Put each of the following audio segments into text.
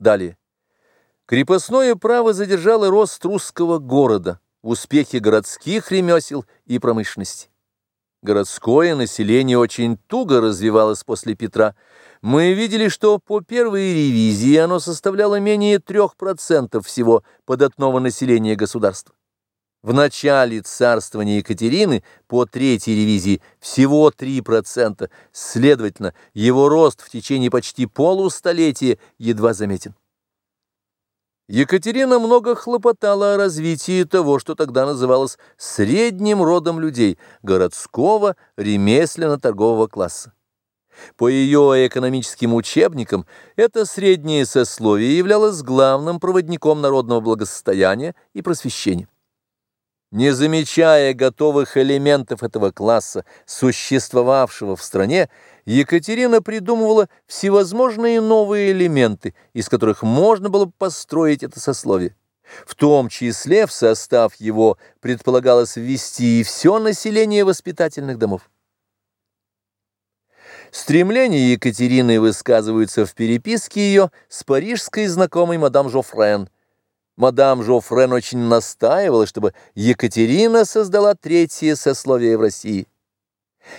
Далее. Крепостное право задержало рост русского города, успехи городских ремесел и промышленности. Городское население очень туго развивалось после Петра. Мы видели, что по первой ревизии оно составляло менее 3% всего податного населения государства. В начале царствования Екатерины по третьей ревизии всего 3%, следовательно, его рост в течение почти полустолетия едва заметен. Екатерина много хлопотала о развитии того, что тогда называлось средним родом людей, городского ремесленно-торгового класса. По ее экономическим учебникам это среднее сословие являлось главным проводником народного благосостояния и просвещения. Не замечая готовых элементов этого класса, существовавшего в стране, Екатерина придумывала всевозможные новые элементы, из которых можно было построить это сословие. В том числе в состав его предполагалось ввести и все население воспитательных домов. Стремления Екатерины высказываются в переписке ее с парижской знакомой мадам Жофрен – Мадам Жофрен очень настаивала, чтобы Екатерина создала третье сословие в России.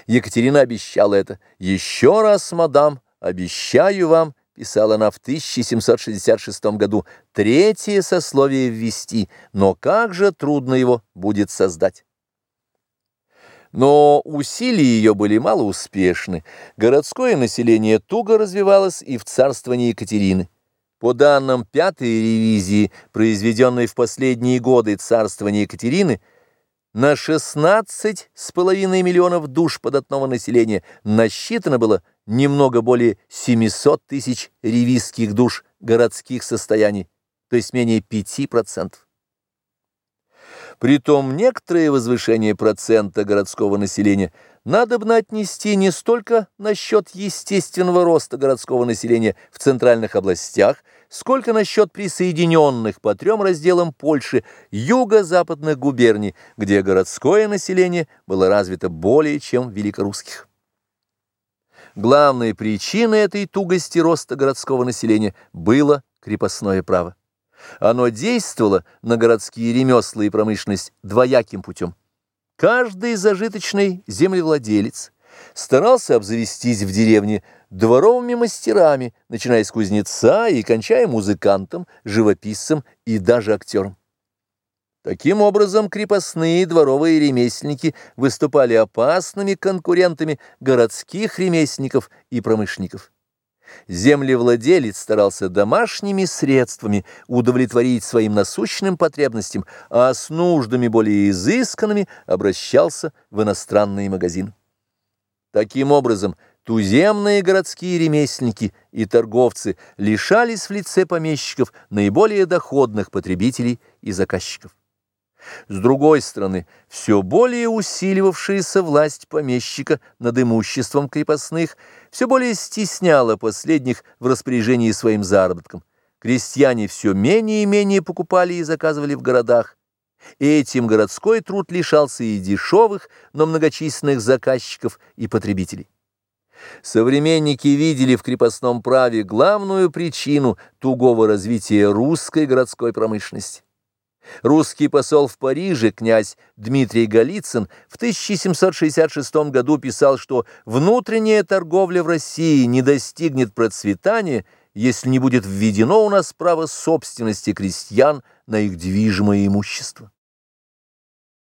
Екатерина обещала это. «Еще раз, мадам, обещаю вам», — писала она в 1766 году, — «третье сословие ввести, но как же трудно его будет создать». Но усилия ее были малоуспешны. Городское население туго развивалось и в царствовании Екатерины. По данным пятой ревизии, произведенной в последние годы царствования Екатерины, на 16,5 миллионов душ податного населения насчитано было немного более 700 тысяч ревизских душ городских состояний, то есть менее 5%. Притом некоторое возвышение процента городского населения надо бы отнести не столько насчет естественного роста городского населения в центральных областях, сколько насчет присоединенных по трем разделам Польши юго-западных губерний, где городское население было развито более чем великорусских. Главной причиной этой тугости роста городского населения было крепостное право. Оно действовало на городские ремесла и промышленность двояким путем. Каждый зажиточный землевладелец старался обзавестись в деревне дворовыми мастерами, начиная с кузнеца и кончая музыкантом, живописцем и даже актером. Таким образом, крепостные дворовые ремесленники выступали опасными конкурентами городских ремесленников и промышленников. Землевладелец старался домашними средствами удовлетворить своим насущным потребностям, а с нуждами более изысканными обращался в иностранные магазины. Таким образом, туземные городские ремесленники и торговцы лишались в лице помещиков наиболее доходных потребителей и заказчиков. С другой стороны, все более усиливавшаяся власть помещика над имуществом крепостных все более стесняла последних в распоряжении своим заработком. Крестьяне все менее и менее покупали и заказывали в городах. Этим городской труд лишался и дешевых, но многочисленных заказчиков и потребителей. Современники видели в крепостном праве главную причину тугого развития русской городской промышленности. Русский посол в Париже, князь Дмитрий Голицын, в 1766 году писал, что внутренняя торговля в России не достигнет процветания, если не будет введено у нас право собственности крестьян на их движимое имущество.